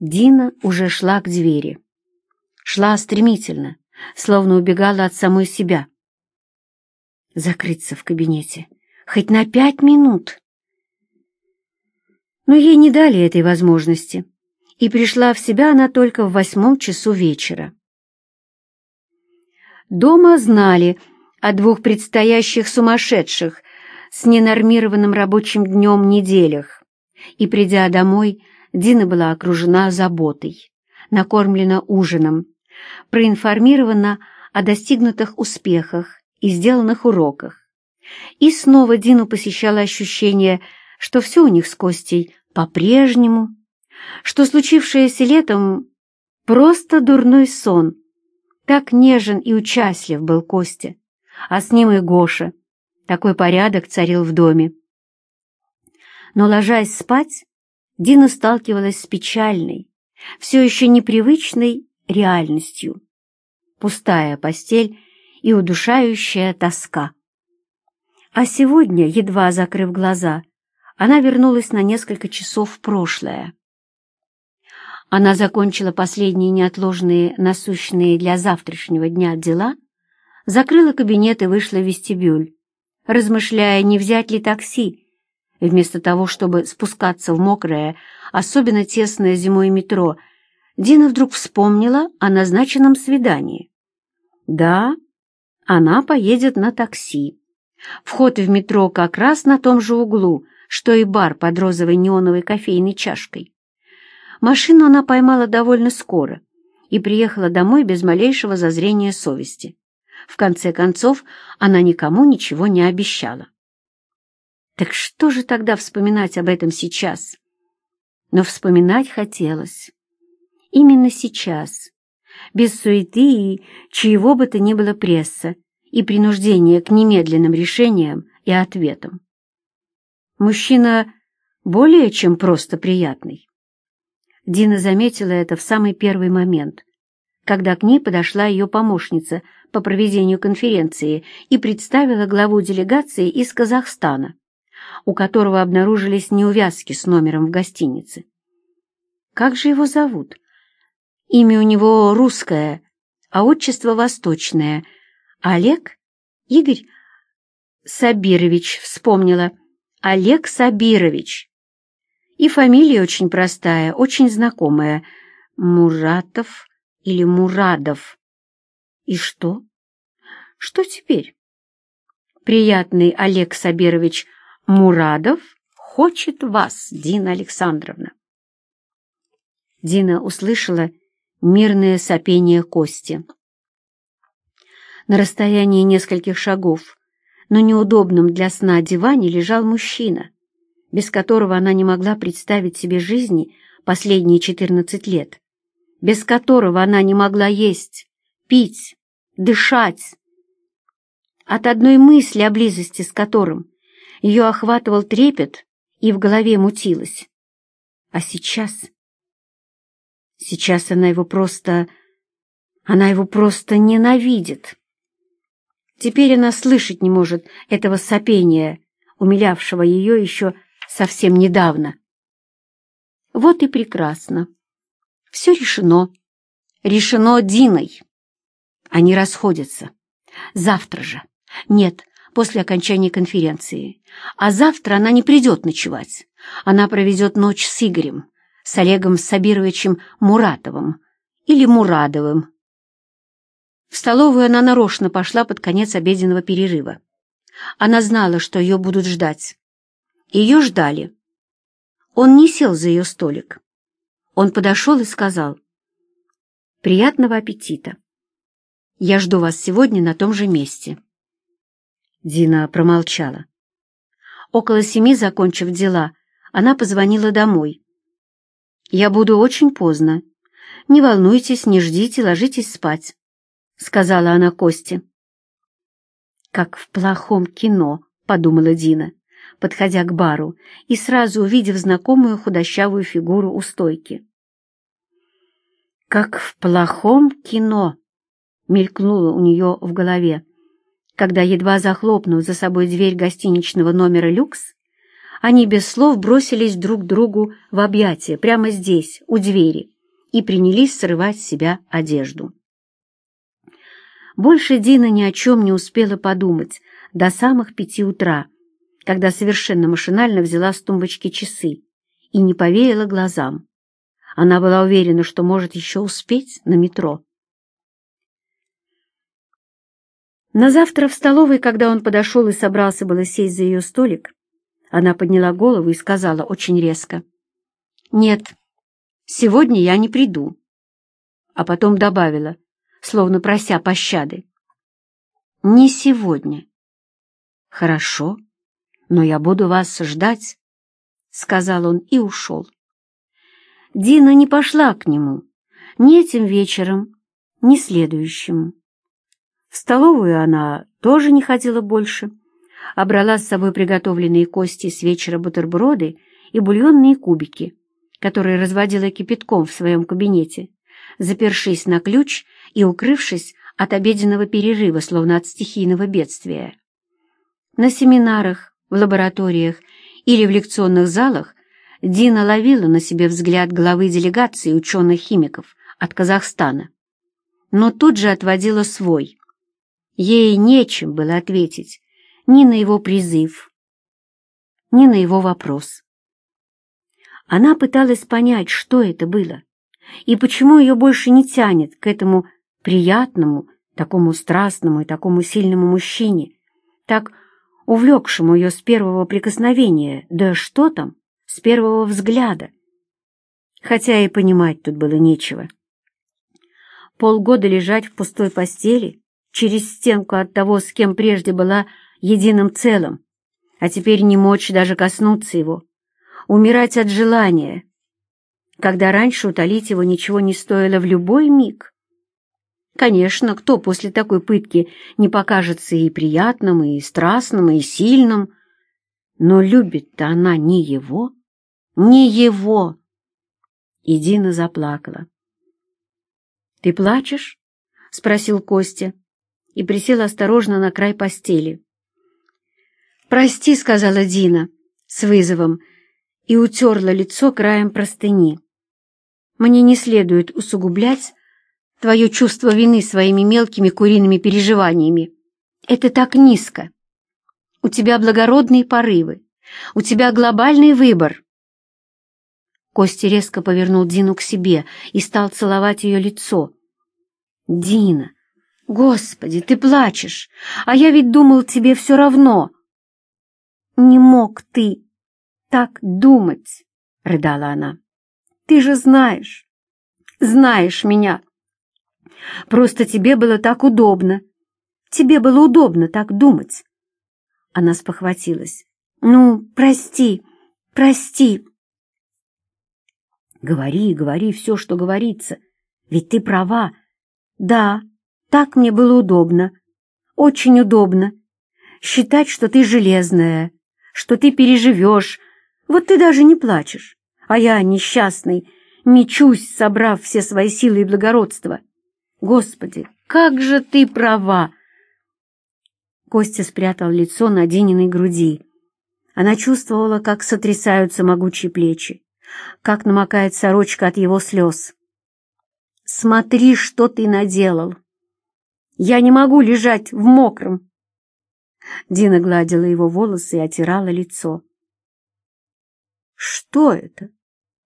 Дина уже шла к двери. Шла стремительно, словно убегала от самой себя. Закрыться в кабинете. Хоть на пять минут. Но ей не дали этой возможности, и пришла в себя она только в восьмом часу вечера. Дома знали о двух предстоящих сумасшедших с ненормированным рабочим днем неделях, и, придя домой, Дина была окружена заботой, накормлена ужином, проинформирована о достигнутых успехах и сделанных уроках. И снова Дину посещало ощущение, что все у них с Костей по-прежнему, что случившееся летом просто дурной сон. Так нежен и участлив был Костя, а с ним и Гоша. Такой порядок царил в доме. Но, ложась спать, Дина сталкивалась с печальной, все еще непривычной реальностью. Пустая постель и удушающая тоска. А сегодня, едва закрыв глаза, она вернулась на несколько часов в прошлое. Она закончила последние неотложные, насущные для завтрашнего дня дела, закрыла кабинет и вышла в вестибюль, размышляя, не взять ли такси, Вместо того, чтобы спускаться в мокрое, особенно тесное зимой метро, Дина вдруг вспомнила о назначенном свидании. Да, она поедет на такси. Вход в метро как раз на том же углу, что и бар под розовой неоновой кофейной чашкой. Машину она поймала довольно скоро и приехала домой без малейшего зазрения совести. В конце концов, она никому ничего не обещала. Так что же тогда вспоминать об этом сейчас? Но вспоминать хотелось. Именно сейчас, без суеты и чьего бы то ни было пресса и принуждения к немедленным решениям и ответам. Мужчина более чем просто приятный. Дина заметила это в самый первый момент, когда к ней подошла ее помощница по проведению конференции и представила главу делегации из Казахстана у которого обнаружились неувязки с номером в гостинице. Как же его зовут? Имя у него русское, а отчество восточное. Олег? Игорь? Сабирович, вспомнила. Олег Сабирович. И фамилия очень простая, очень знакомая. Муратов или Мурадов. И что? Что теперь? Приятный Олег Сабирович Мурадов хочет вас, Дина Александровна. Дина услышала мирное сопение Кости. На расстоянии нескольких шагов, но неудобном для сна диване лежал мужчина, без которого она не могла представить себе жизни последние четырнадцать лет, без которого она не могла есть, пить, дышать. От одной мысли о близости с которым ее охватывал трепет и в голове мутилось. А сейчас... Сейчас она его просто... Она его просто ненавидит. Теперь она слышать не может этого сопения, умилявшего ее еще совсем недавно. Вот и прекрасно. Все решено. Решено Диной. Они расходятся. Завтра же. Нет, после окончания конференции. А завтра она не придет ночевать. Она проведет ночь с Игорем, с Олегом Сабировичем Муратовым или Мурадовым. В столовую она нарочно пошла под конец обеденного перерыва. Она знала, что ее будут ждать. Ее ждали. Он не сел за ее столик. Он подошел и сказал, «Приятного аппетита! Я жду вас сегодня на том же месте». Дина промолчала. Около семи, закончив дела, она позвонила домой. «Я буду очень поздно. Не волнуйтесь, не ждите, ложитесь спать», — сказала она Косте. «Как в плохом кино», — подумала Дина, подходя к бару и сразу увидев знакомую худощавую фигуру у стойки. «Как в плохом кино», — мелькнуло у нее в голове когда, едва захлопнув за собой дверь гостиничного номера «Люкс», Они без слов бросились друг другу в объятия прямо здесь, у двери, и принялись срывать с себя одежду. Больше Дина ни о чем не успела подумать до самых пяти утра, когда совершенно машинально взяла с тумбочки часы и не поверила глазам. Она была уверена, что может еще успеть на метро. На завтра в столовой, когда он подошел и собрался было сесть за ее столик, она подняла голову и сказала очень резко. «Нет, сегодня я не приду». А потом добавила, словно прося пощады. «Не сегодня». «Хорошо, но я буду вас ждать», — сказал он и ушел. Дина не пошла к нему ни этим вечером, ни следующим. Столовую она тоже не ходила больше, а брала с собой приготовленные кости с вечера бутерброды и бульонные кубики, которые разводила кипятком в своем кабинете, запершись на ключ и укрывшись от обеденного перерыва, словно от стихийного бедствия. На семинарах, в лабораториях или в лекционных залах Дина ловила на себе взгляд главы делегации ученых-химиков от Казахстана, но тут же отводила свой. Ей нечем было ответить ни на его призыв, ни на его вопрос. Она пыталась понять, что это было, и почему ее больше не тянет к этому приятному, такому страстному и такому сильному мужчине, так увлекшему ее с первого прикосновения, да что там, с первого взгляда. Хотя и понимать тут было нечего. Полгода лежать в пустой постели, через стенку от того, с кем прежде была единым целым, а теперь не мочь даже коснуться его, умирать от желания, когда раньше утолить его ничего не стоило в любой миг. Конечно, кто после такой пытки не покажется и приятным, и страстным, и сильным, но любит-то она не его, не его. И Дина заплакала. — Ты плачешь? — спросил Костя и присел осторожно на край постели. «Прости», — сказала Дина с вызовом и утерла лицо краем простыни. «Мне не следует усугублять твое чувство вины своими мелкими куриными переживаниями. Это так низко. У тебя благородные порывы, у тебя глобальный выбор». Костя резко повернул Дину к себе и стал целовать ее лицо. «Дина, господи, ты плачешь, а я ведь думал, тебе все равно». «Не мог ты так думать», — рыдала она. «Ты же знаешь, знаешь меня. Просто тебе было так удобно. Тебе было удобно так думать». Она спохватилась. «Ну, прости, прости». «Говори, говори все, что говорится. Ведь ты права. Да, так мне было удобно. Очень удобно. Считать, что ты железная, что ты переживешь. Вот ты даже не плачешь, а я, несчастный, мечусь, собрав все свои силы и благородство. Господи, как же ты права!» Костя спрятал лицо на Дининой груди. Она чувствовала, как сотрясаются могучие плечи, как намокает сорочка от его слез. «Смотри, что ты наделал! Я не могу лежать в мокром, Дина гладила его волосы и отирала лицо. «Что это?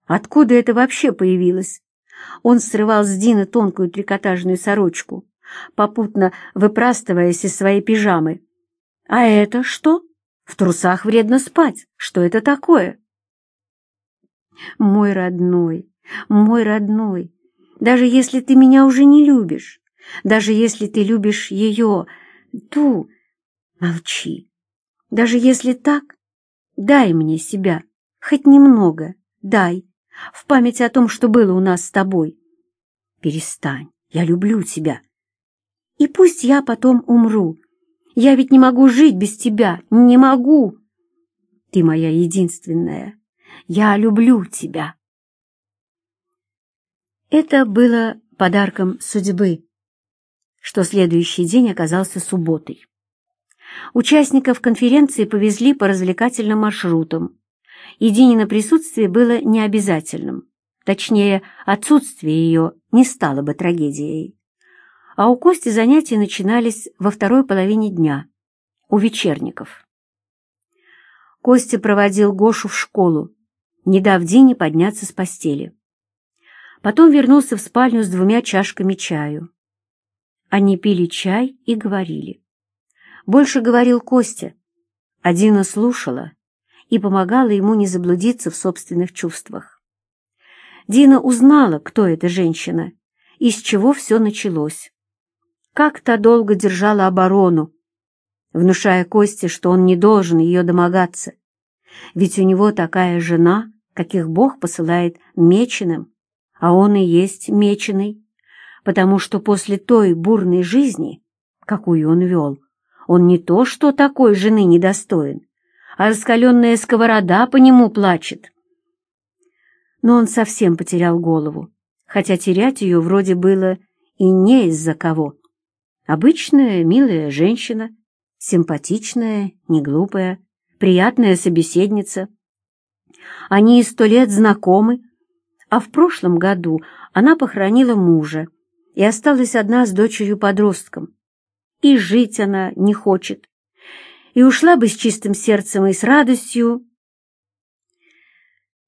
Откуда это вообще появилось?» Он срывал с Дины тонкую трикотажную сорочку, попутно выпрастываясь из своей пижамы. «А это что? В трусах вредно спать. Что это такое?» «Мой родной, мой родной, даже если ты меня уже не любишь, даже если ты любишь ее, ту, Молчи. Даже если так, дай мне себя, хоть немного, дай, в память о том, что было у нас с тобой. Перестань, я люблю тебя. И пусть я потом умру. Я ведь не могу жить без тебя, не могу. Ты моя единственная. Я люблю тебя. Это было подарком судьбы, что следующий день оказался субботой. Участников конференции повезли по развлекательным маршрутам, и Динина присутствие было необязательным. Точнее, отсутствие ее не стало бы трагедией. А у Кости занятия начинались во второй половине дня, у вечерников. Костя проводил Гошу в школу, не дав Дине подняться с постели. Потом вернулся в спальню с двумя чашками чаю. Они пили чай и говорили. Больше говорил Костя, а Дина слушала и помогала ему не заблудиться в собственных чувствах. Дина узнала, кто эта женщина и с чего все началось. Как то долго держала оборону, внушая Косте, что он не должен ее домогаться, ведь у него такая жена, каких Бог посылает меченым, а он и есть меченый, потому что после той бурной жизни, какую он вел, он не то что такой жены недостоин, а раскаленная сковорода по нему плачет. Но он совсем потерял голову, хотя терять ее вроде было и не из-за кого. Обычная, милая женщина, симпатичная, неглупая, приятная собеседница. Они и сто лет знакомы, а в прошлом году она похоронила мужа и осталась одна с дочерью-подростком. И жить она не хочет. И ушла бы с чистым сердцем и с радостью.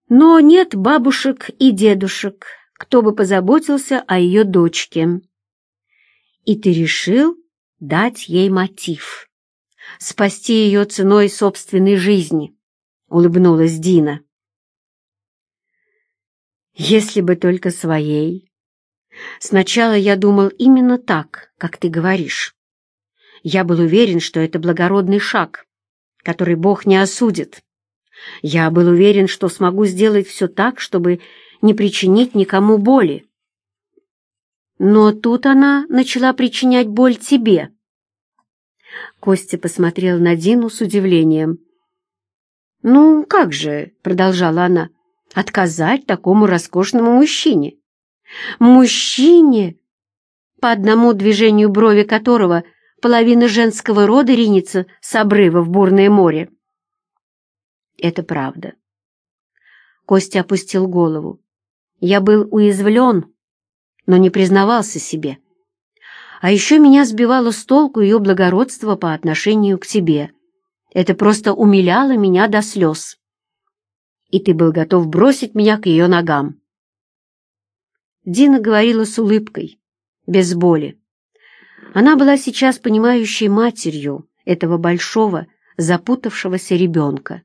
Но нет бабушек и дедушек, кто бы позаботился о ее дочке. И ты решил дать ей мотив спасти ее ценой собственной жизни», — улыбнулась Дина. «Если бы только своей. Сначала я думал именно так, как ты говоришь. Я был уверен, что это благородный шаг, который Бог не осудит. Я был уверен, что смогу сделать все так, чтобы не причинить никому боли. Но тут она начала причинять боль тебе. Костя посмотрел на Дину с удивлением. «Ну, как же», — продолжала она, — «отказать такому роскошному мужчине? Мужчине, по одному движению брови которого половина женского рода ринется с обрыва в бурное море». «Это правда». Костя опустил голову. «Я был уязвлен, но не признавался себе. А еще меня сбивало с толку ее благородство по отношению к тебе. Это просто умиляло меня до слез. И ты был готов бросить меня к ее ногам. Дина говорила с улыбкой, без боли. Она была сейчас понимающей матерью этого большого, запутавшегося ребенка,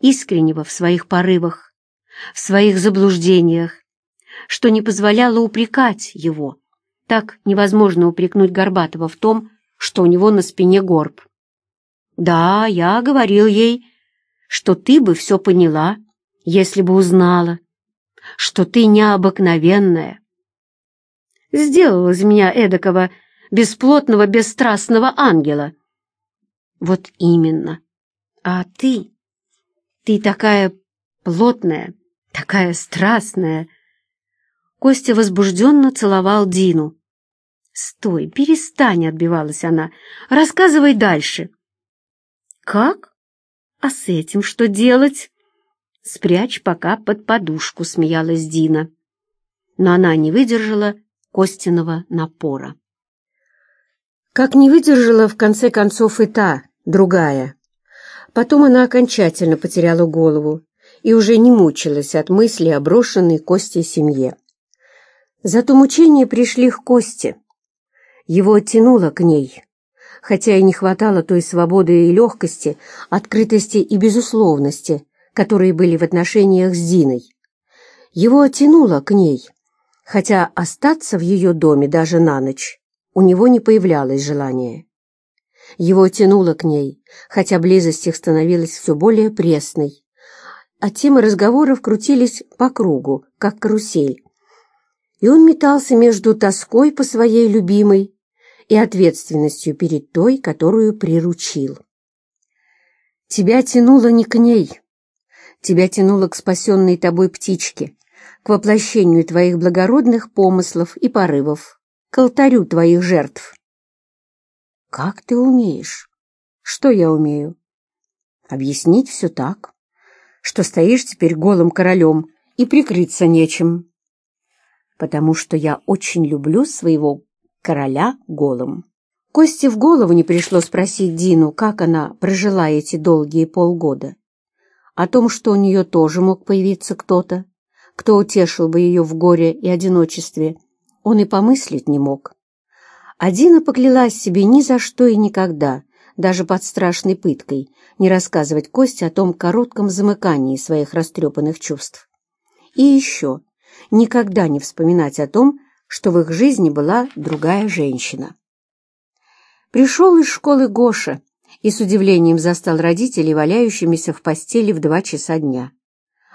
искреннего в своих порывах, в своих заблуждениях, что не позволяло упрекать его, так невозможно упрекнуть Горбатова в том, что у него на спине горб. Да, я говорил ей, что ты бы все поняла, если бы узнала, что ты необыкновенная. Сделал из меня эдакого бесплотного, бесстрастного ангела. Вот именно. А ты, ты такая плотная, такая страстная. Костя возбужденно целовал Дину. «Стой, перестань!» — отбивалась она. «Рассказывай дальше». «Как? А с этим что делать?» «Спрячь пока под подушку», — смеялась Дина. Но она не выдержала Костиного напора. Как не выдержала, в конце концов, и та, другая. Потом она окончательно потеряла голову и уже не мучилась от мысли о брошенной Косте семье. Зато мучения пришли к Косте. Его оттянуло к ней, хотя и не хватало той свободы и легкости, открытости и безусловности, которые были в отношениях с Диной. Его оттянуло к ней, хотя остаться в ее доме даже на ночь у него не появлялось желания. Его тянуло к ней, хотя близость их становилась все более пресной, а темы разговоров крутились по кругу, как карусель. И он метался между тоской по своей любимой и ответственностью перед той, которую приручил. Тебя тянуло не к ней, тебя тянуло к спасенной тобой птичке, к воплощению твоих благородных помыслов и порывов, к алтарю твоих жертв. Как ты умеешь? Что я умею? Объяснить все так, что стоишь теперь голым королем и прикрыться нечем. Потому что я очень люблю своего короля голым. Косте в голову не пришло спросить Дину, как она прожила эти долгие полгода. О том, что у нее тоже мог появиться кто-то, кто утешил бы ее в горе и одиночестве, он и помыслить не мог. А Дина поклялась себе ни за что и никогда, даже под страшной пыткой, не рассказывать Косте о том коротком замыкании своих растрепанных чувств. И еще никогда не вспоминать о том, что в их жизни была другая женщина. Пришел из школы Гоша и с удивлением застал родителей, валяющимися в постели в два часа дня.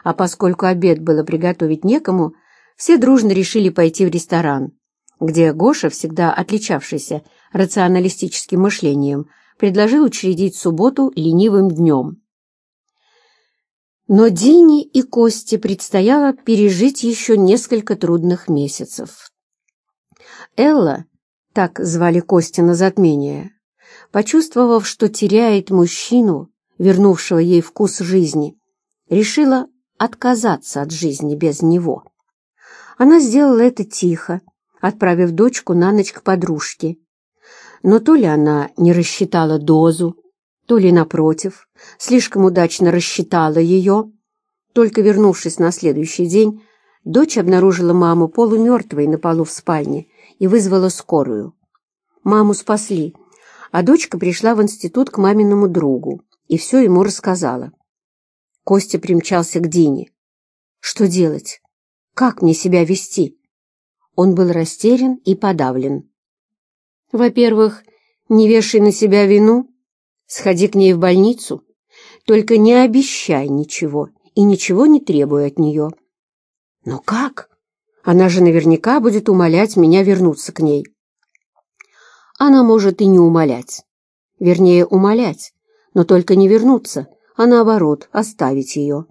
А поскольку обед было приготовить некому, все дружно решили пойти в ресторан, где Гоша, всегда отличавшийся рационалистическим мышлением, предложил учредить субботу ленивым днем. Но Дине и Косте предстояло пережить еще несколько трудных месяцев. Элла так звали Кости на затмение, почувствовав, что теряет мужчину, вернувшего ей вкус жизни, решила отказаться от жизни без него. Она сделала это тихо, отправив дочку на ночь к подружке. Но то ли она не рассчитала дозу, то ли, напротив, слишком удачно рассчитала ее. Только вернувшись на следующий день, дочь обнаружила маму полумертвой на полу в спальне и вызвала скорую. Маму спасли, а дочка пришла в институт к маминому другу и все ему рассказала. Костя примчался к Дине. Что делать? Как мне себя вести? Он был растерян и подавлен. Во-первых, не вешай на себя вину, сходи к ней в больницу, только не обещай ничего и ничего не требуй от нее. Но как? Она же наверняка будет умолять меня вернуться к ней. Она может и не умолять. Вернее, умолять, но только не вернуться, а наоборот, оставить ее.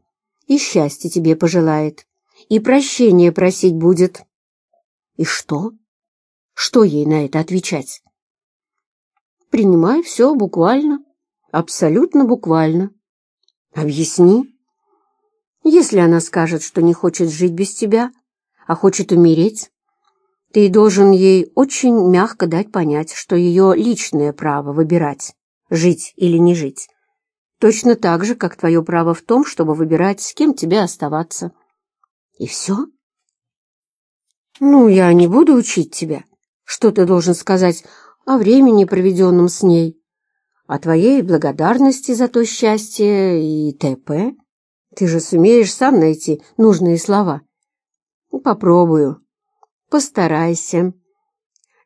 И счастье тебе пожелает, и прощения просить будет. И что? Что ей на это отвечать? Принимай все буквально, абсолютно буквально. Объясни. Если она скажет, что не хочет жить без тебя, а хочет умереть, ты должен ей очень мягко дать понять, что ее личное право выбирать, жить или не жить. Точно так же, как твое право в том, чтобы выбирать, с кем тебе оставаться. И все? Ну, я не буду учить тебя, что ты должен сказать о времени, проведенном с ней, о твоей благодарности за то счастье и т.п. Ты же сумеешь сам найти нужные слова. Попробую. Постарайся.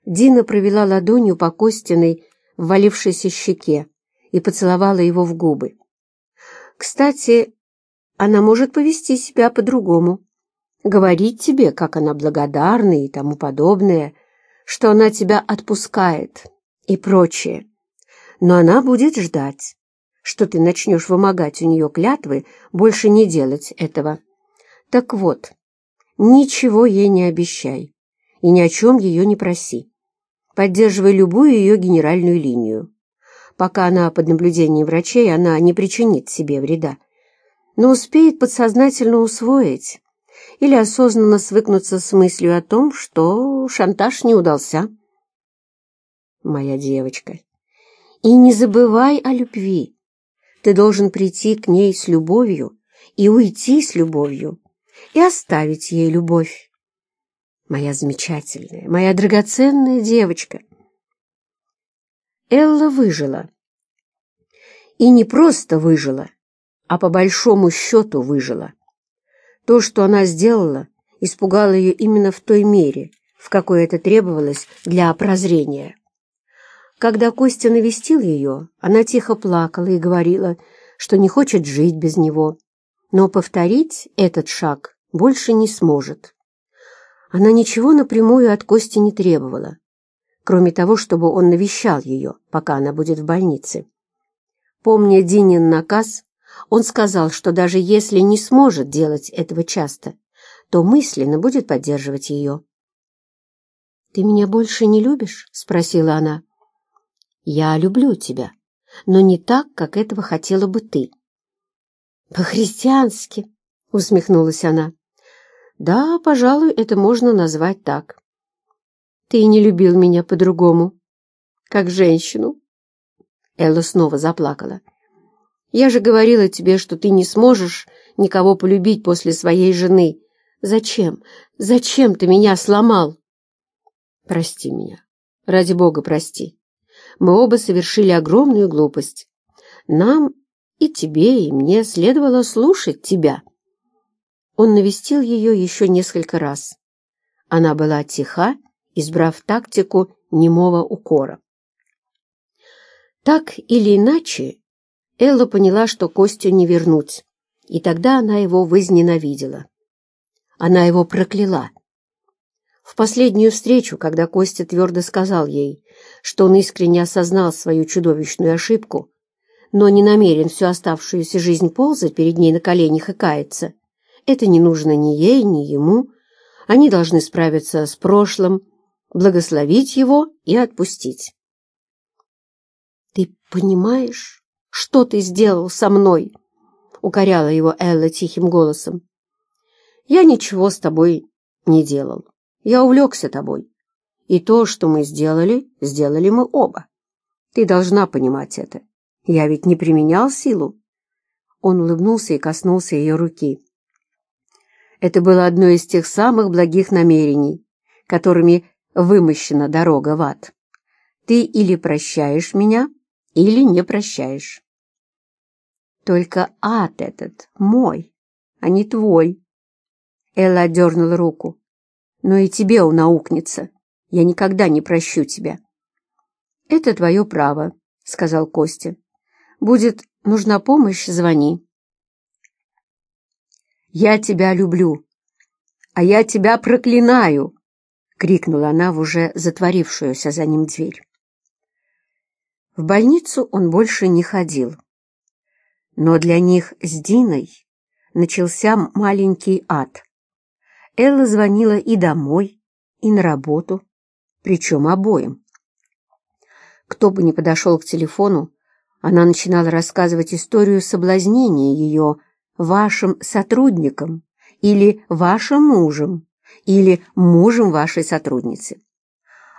Дина провела ладонью по Костиной, ввалившейся щеке, и поцеловала его в губы. Кстати, она может повести себя по-другому. Говорить тебе, как она благодарна и тому подобное, что она тебя отпускает и прочее. Но она будет ждать, что ты начнешь вымогать у нее клятвы больше не делать этого. Так вот, Ничего ей не обещай и ни о чем ее не проси. Поддерживай любую ее генеральную линию. Пока она под наблюдением врачей, она не причинит себе вреда, но успеет подсознательно усвоить или осознанно свыкнуться с мыслью о том, что шантаж не удался. Моя девочка, и не забывай о любви. Ты должен прийти к ней с любовью и уйти с любовью и оставить ей любовь. Моя замечательная, моя драгоценная девочка. Элла выжила. И не просто выжила, а по большому счету выжила. То, что она сделала, испугало ее именно в той мере, в какой это требовалось для прозрения. Когда Костя навестил ее, она тихо плакала и говорила, что не хочет жить без него, но повторить этот шаг больше не сможет. Она ничего напрямую от Кости не требовала, кроме того, чтобы он навещал ее, пока она будет в больнице. Помня Динин наказ, он сказал, что даже если не сможет делать этого часто, то мысленно будет поддерживать ее. «Ты меня больше не любишь?» — спросила она. «Я люблю тебя, но не так, как этого хотела бы ты». «По-христиански», — усмехнулась она. «Да, пожалуй, это можно назвать так. Ты не любил меня по-другому, как женщину». Элла снова заплакала. «Я же говорила тебе, что ты не сможешь никого полюбить после своей жены. Зачем? Зачем ты меня сломал?» «Прости меня. Ради Бога, прости. Мы оба совершили огромную глупость. Нам и тебе, и мне следовало слушать тебя». Он навестил ее еще несколько раз. Она была тиха, избрав тактику немого укора. Так или иначе, Элла поняла, что Костю не вернуть, и тогда она его возненавидела. Она его прокляла. В последнюю встречу, когда Костя твердо сказал ей, что он искренне осознал свою чудовищную ошибку, но не намерен всю оставшуюся жизнь ползать перед ней на коленях и каяться, это не нужно ни ей, ни ему. Они должны справиться с прошлым, благословить его и отпустить. «Ты понимаешь, что ты сделал со мной?» — укоряла его Элла тихим голосом. «Я ничего с тобой не делал. Я увлекся тобой. И то, что мы сделали, сделали мы оба. Ты должна понимать это. Я ведь не применял силу. Он улыбнулся и коснулся ее руки. Это было одно из тех самых благих намерений, которыми вымощена дорога в ад. Ты или прощаешь меня, или не прощаешь. Только ад этот мой, а не твой. Элла отдернула руку но и тебе он наукнется. Я никогда не прощу тебя». «Это твое право», — сказал Костя. «Будет нужна помощь, звони». «Я тебя люблю, а я тебя проклинаю!» — крикнула она в уже затворившуюся за ним дверь. В больницу он больше не ходил. Но для них с Диной начался маленький ад. Элла звонила и домой, и на работу, причем обоим. Кто бы ни подошел к телефону, она начинала рассказывать историю соблазнения ее вашим сотрудником или вашим мужем или мужем вашей сотрудницы.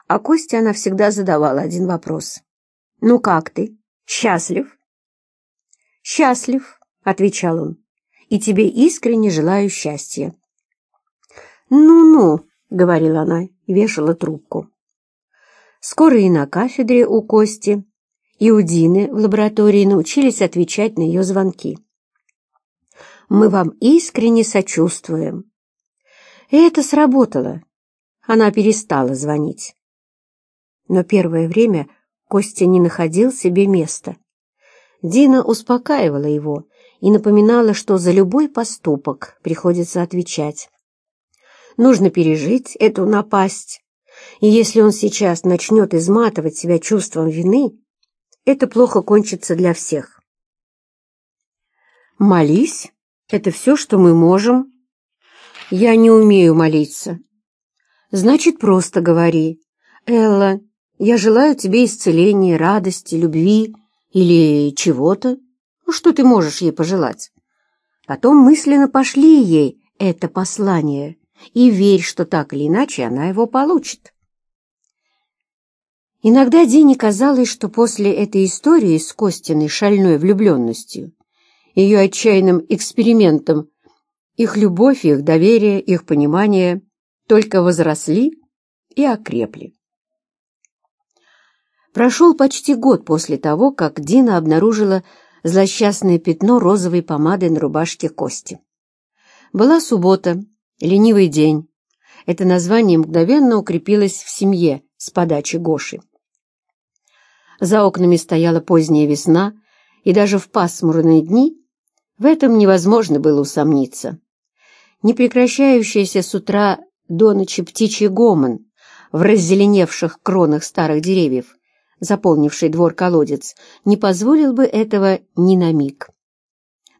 А Косте она всегда задавала один вопрос. «Ну как ты? Счастлив?» «Счастлив», — отвечал он, — «и тебе искренне желаю счастья». «Ну-ну», — говорила она и вешала трубку. Скоро и на кафедре у Кости, и у Дины в лаборатории научились отвечать на ее звонки. «Мы вам искренне сочувствуем». И это сработало. Она перестала звонить. Но первое время Костя не находил себе места. Дина успокаивала его и напоминала, что за любой поступок приходится отвечать. Нужно пережить эту напасть. И если он сейчас начнет изматывать себя чувством вины, это плохо кончится для всех. Молись — это все, что мы можем. Я не умею молиться. Значит, просто говори. Элла, я желаю тебе исцеления, радости, любви или чего-то. Ну, что ты можешь ей пожелать? Потом мысленно пошли ей это послание и верь, что так или иначе она его получит. Иногда Дине казалось, что после этой истории с Костиной шальной влюбленностью, ее отчаянным экспериментом, их любовь, их доверие, их понимание только возросли и окрепли. Прошел почти год после того, как Дина обнаружила злосчастное пятно розовой помады на рубашке Кости. Была суббота, Ленивый день. Это название мгновенно укрепилось в семье с подачи Гоши. За окнами стояла поздняя весна, и даже в пасмурные дни в этом невозможно было усомниться. Непрекращающийся с утра до ночи птичий гомон в раззеленевших кронах старых деревьев, заполнивший двор-колодец, не позволил бы этого ни на миг.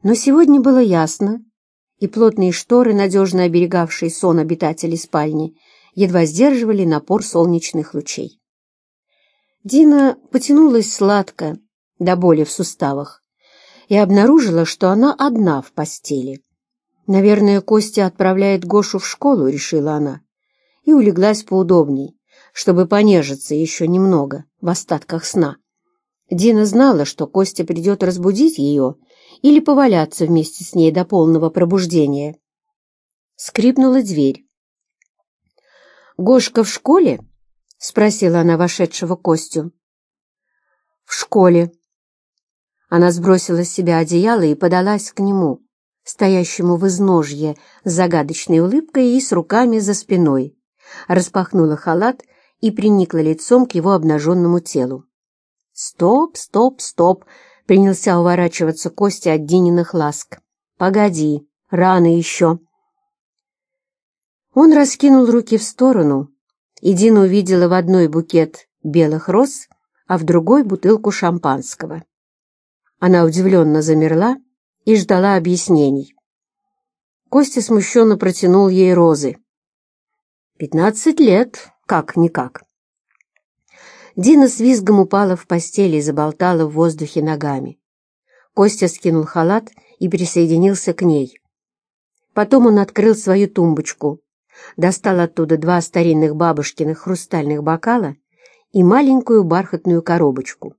Но сегодня было ясно, и плотные шторы, надежно оберегавшие сон обитателей спальни, едва сдерживали напор солнечных лучей. Дина потянулась сладко, до боли в суставах, и обнаружила, что она одна в постели. «Наверное, Костя отправляет Гошу в школу», — решила она, и улеглась поудобней, чтобы понежиться еще немного в остатках сна. Дина знала, что Костя придет разбудить ее или поваляться вместе с ней до полного пробуждения. Скрипнула дверь. «Гошка в школе?» — спросила она вошедшего Костю. «В школе». Она сбросила с себя одеяло и подалась к нему, стоящему в изножье с загадочной улыбкой и с руками за спиной, распахнула халат и приникла лицом к его обнаженному телу. «Стоп, стоп, стоп!» — принялся уворачиваться Костя от Дининых ласк. «Погоди, рано еще!» Он раскинул руки в сторону, и Дина увидела в одной букет белых роз, а в другой бутылку шампанского. Она удивленно замерла и ждала объяснений. Костя смущенно протянул ей розы. «Пятнадцать лет, как-никак». Дина с визгом упала в постели и заболтала в воздухе ногами. Костя скинул халат и присоединился к ней. Потом он открыл свою тумбочку, достал оттуда два старинных бабушкиных хрустальных бокала и маленькую бархатную коробочку.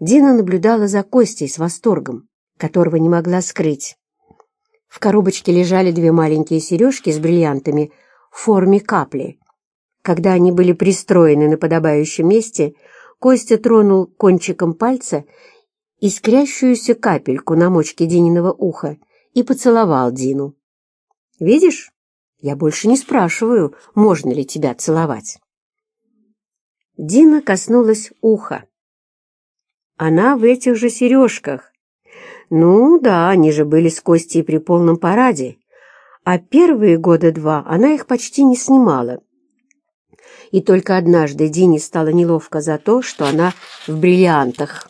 Дина наблюдала за Костей с восторгом, которого не могла скрыть. В коробочке лежали две маленькие сережки с бриллиантами в форме капли. Когда они были пристроены на подобающем месте, Костя тронул кончиком пальца искрящуюся капельку на мочке Дининого уха и поцеловал Дину. «Видишь, я больше не спрашиваю, можно ли тебя целовать. Дина коснулась уха. Она в этих же сережках. Ну да, они же были с Костей при полном параде, а первые года два она их почти не снимала. И только однажды Дине стало неловко за то, что она в бриллиантах.